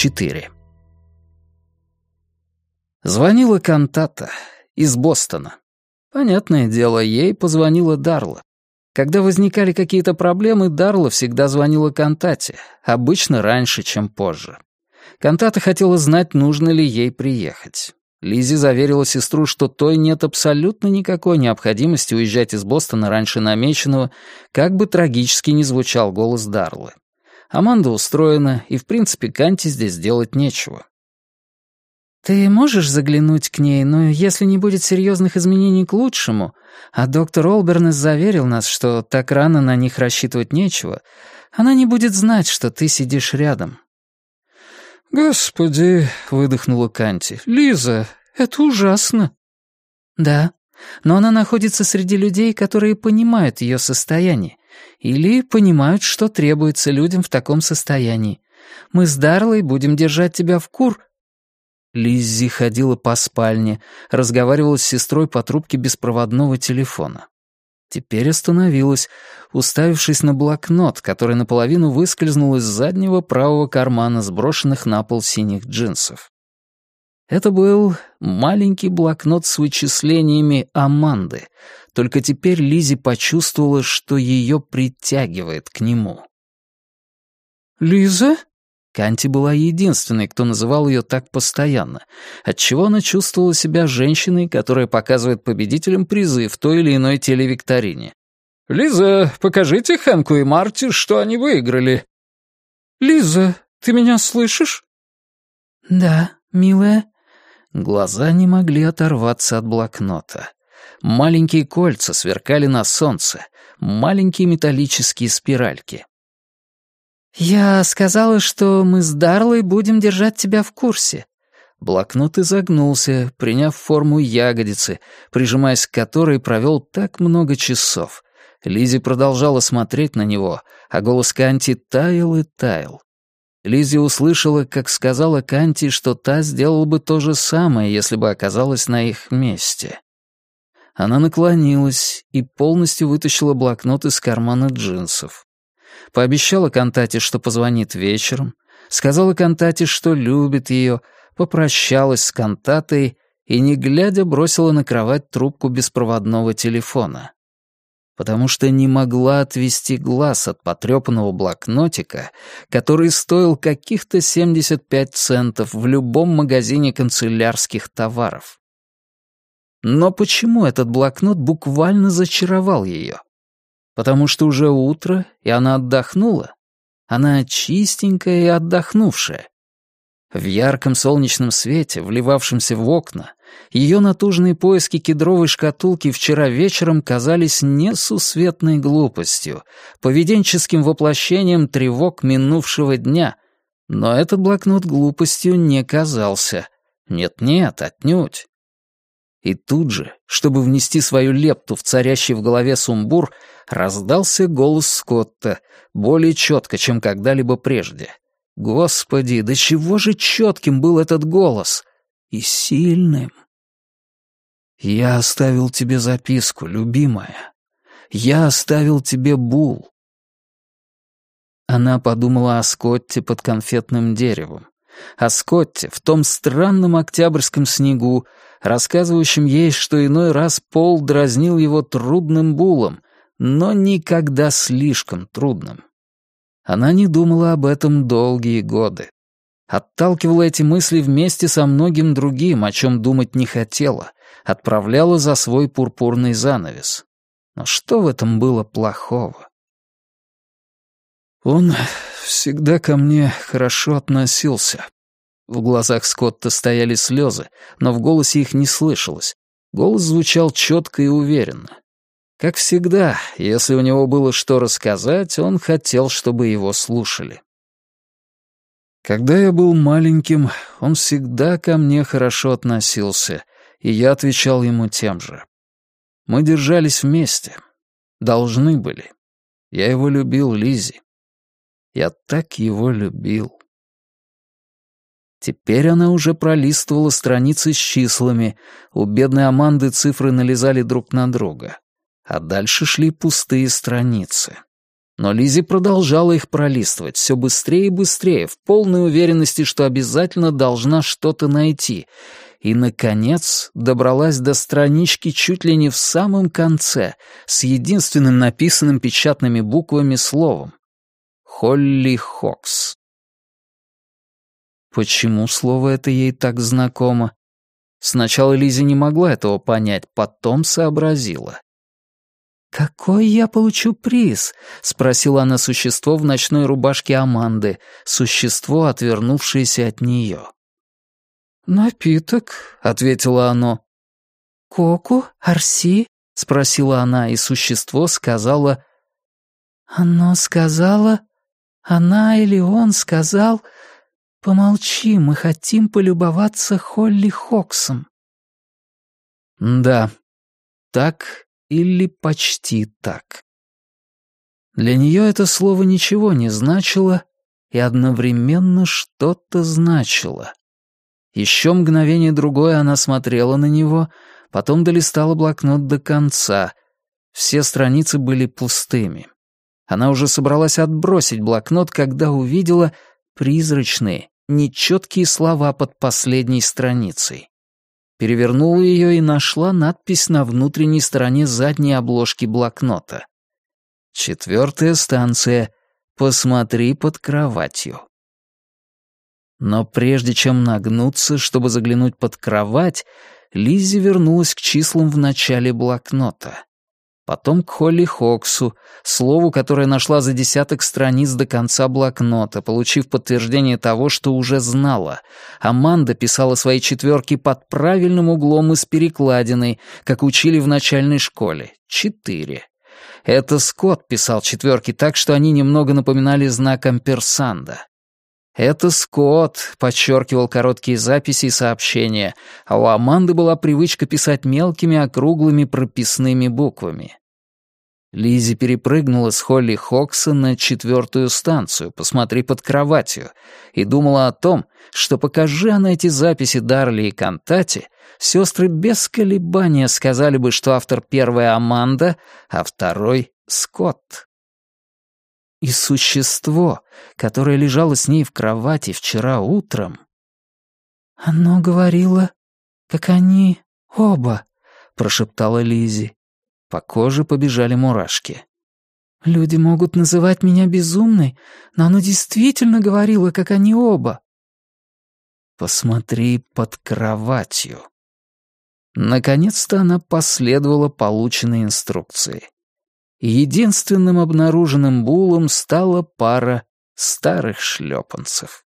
4. Звонила Кантата из Бостона. Понятное дело, ей позвонила Дарла. Когда возникали какие-то проблемы, Дарла всегда звонила Кантате, обычно раньше, чем позже. Кантата хотела знать, нужно ли ей приехать. Лизи заверила сестру, что той нет абсолютно никакой необходимости уезжать из Бостона раньше намеченного, как бы трагически ни звучал голос Дарлы. Аманда устроена, и, в принципе, Канти здесь делать нечего. «Ты можешь заглянуть к ней, но если не будет серьезных изменений к лучшему, а доктор Олбернес заверил нас, что так рано на них рассчитывать нечего, она не будет знать, что ты сидишь рядом». «Господи!» — выдохнула Канти. «Лиза, это ужасно». «Да, но она находится среди людей, которые понимают ее состояние, или понимают, что требуется людям в таком состоянии. Мы с Дарлой будем держать тебя в кур...» Лиззи ходила по спальне, разговаривала с сестрой по трубке беспроводного телефона. Теперь остановилась, уставившись на блокнот, который наполовину выскользнул из заднего правого кармана сброшенных на пол синих джинсов. Это был маленький блокнот с вычислениями Аманды, только теперь Лизи почувствовала, что ее притягивает к нему. «Лиза?» Канти была единственной, кто называл ее так постоянно, отчего она чувствовала себя женщиной, которая показывает победителям призы в той или иной телевикторине. «Лиза, покажите Хэнку и Марти, что они выиграли». «Лиза, ты меня слышишь?» «Да, милая», Глаза не могли оторваться от блокнота. Маленькие кольца сверкали на солнце, маленькие металлические спиральки. «Я сказала, что мы с Дарлой будем держать тебя в курсе». Блокнот изогнулся, приняв форму ягодицы, прижимаясь к которой провел так много часов. Лизи продолжала смотреть на него, а голос Канти таял и таял. Лиззи услышала, как сказала Канти, что та сделала бы то же самое, если бы оказалась на их месте. Она наклонилась и полностью вытащила блокнот из кармана джинсов. Пообещала Кантате, что позвонит вечером, сказала Кантате, что любит ее, попрощалась с Кантатой и, не глядя, бросила на кровать трубку беспроводного телефона потому что не могла отвести глаз от потрепанного блокнотика, который стоил каких-то 75 центов в любом магазине канцелярских товаров. Но почему этот блокнот буквально зачаровал ее? Потому что уже утро, и она отдохнула. Она чистенькая и отдохнувшая. В ярком солнечном свете, вливавшемся в окна, ее натужные поиски кедровой шкатулки вчера вечером казались несусветной глупостью, поведенческим воплощением тревог минувшего дня. Но этот блокнот глупостью не казался. Нет-нет, отнюдь. И тут же, чтобы внести свою лепту в царящий в голове сумбур, раздался голос Скотта, более четко, чем когда-либо прежде. Господи, до чего же четким был этот голос! И сильным. «Я оставил тебе записку, любимая. Я оставил тебе бул». Она подумала о Скотте под конфетным деревом. О Скотте в том странном октябрьском снегу, рассказывающем ей, что иной раз Пол дразнил его трудным булом, но никогда слишком трудным. Она не думала об этом долгие годы. Отталкивала эти мысли вместе со многим другим, о чем думать не хотела, отправляла за свой пурпурный занавес. Но что в этом было плохого? Он всегда ко мне хорошо относился. В глазах Скотта стояли слезы, но в голосе их не слышалось. Голос звучал четко и уверенно. Как всегда, если у него было что рассказать, он хотел, чтобы его слушали. Когда я был маленьким, он всегда ко мне хорошо относился, и я отвечал ему тем же. Мы держались вместе. Должны были. Я его любил, Лизи. Я так его любил. Теперь она уже пролистывала страницы с числами. У бедной Аманды цифры налезали друг на друга. А дальше шли пустые страницы. Но Лизи продолжала их пролистывать все быстрее и быстрее, в полной уверенности, что обязательно должна что-то найти. И, наконец, добралась до странички чуть ли не в самом конце, с единственным написанным печатными буквами словом. «Холли Хокс». Почему слово это ей так знакомо? Сначала Лизи не могла этого понять, потом сообразила. «Какой я получу приз?» — спросила она существо в ночной рубашке Аманды, существо, отвернувшееся от нее. «Напиток», — ответило оно. «Коку? Арси?» — спросила она, и существо сказала... «Оно сказала? Она или он сказал? Помолчи, мы хотим полюбоваться Холли Хоксом». «Да, так или почти так. Для нее это слово ничего не значило и одновременно что-то значило. Еще мгновение другое она смотрела на него, потом долистала блокнот до конца. Все страницы были пустыми. Она уже собралась отбросить блокнот, когда увидела призрачные, нечеткие слова под последней страницей перевернула ее и нашла надпись на внутренней стороне задней обложки блокнота. Четвертая станция «Посмотри под кроватью». Но прежде чем нагнуться, чтобы заглянуть под кровать, Лиззи вернулась к числам в начале блокнота потом к Холли Хоксу, слову, которое нашла за десяток страниц до конца блокнота, получив подтверждение того, что уже знала. Аманда писала свои четверки под правильным углом и с перекладиной, как учили в начальной школе. Четыре. Это Скотт писал четверки так, что они немного напоминали знак амперсанда. Это Скотт подчеркивал короткие записи и сообщения, а у Аманды была привычка писать мелкими округлыми прописными буквами. Лизи перепрыгнула с Холли Хокса на четвертую станцию, посмотри под кроватью, и думала о том, что покажи она эти записи Дарли и Кантати, сестры без колебания сказали бы, что автор первой Аманда, а второй — Скотт. И существо, которое лежало с ней в кровати вчера утром... «Оно говорило, как они оба», — прошептала Лизи. По коже побежали мурашки. «Люди могут называть меня безумной, но оно действительно говорило, как они оба». «Посмотри под кроватью». Наконец-то она последовала полученной инструкции единственным обнаруженным булом стала пара старых шлепанцев.